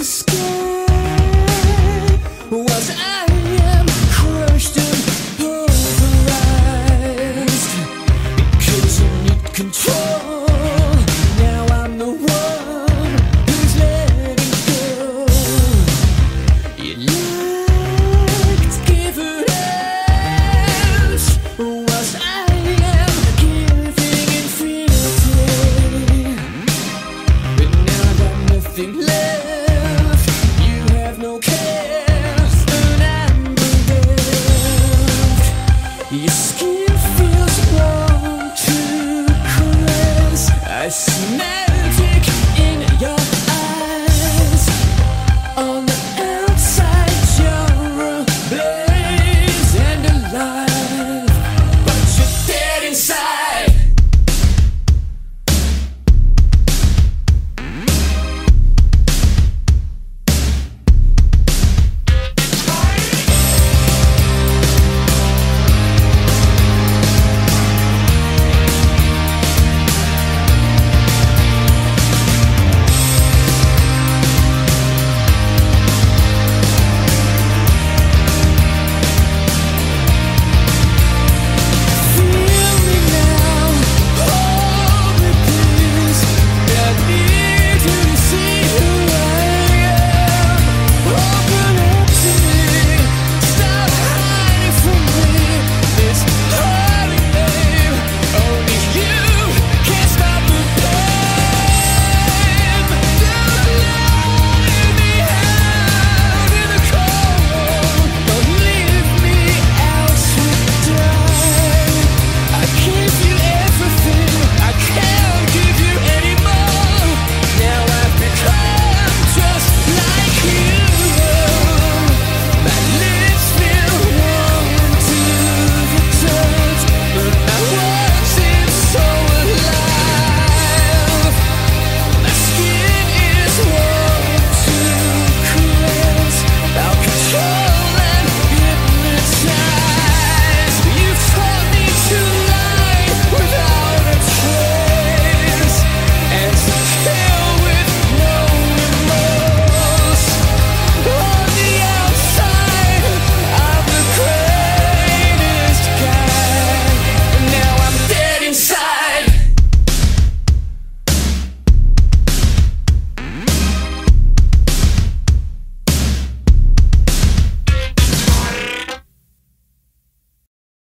touch the smell.